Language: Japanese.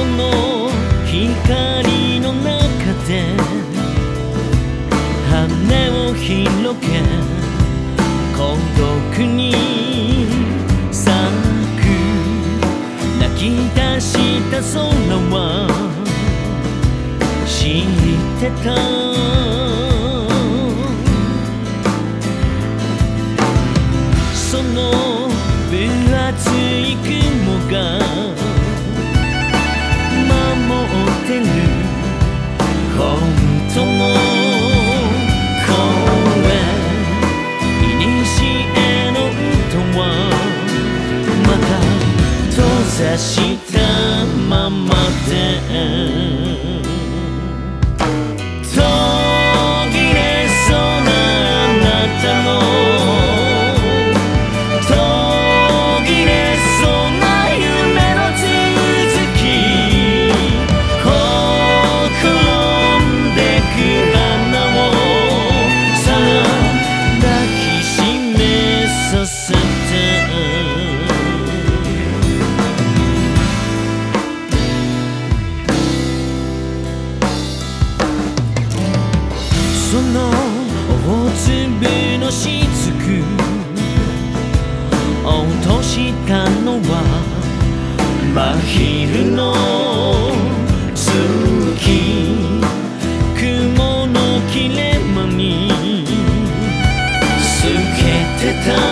その光の中で羽を広げ孤独に咲く。泣き出した空は知ってた。したその大粒のしずく落としたのは真昼の月雲の切れ間に透けてた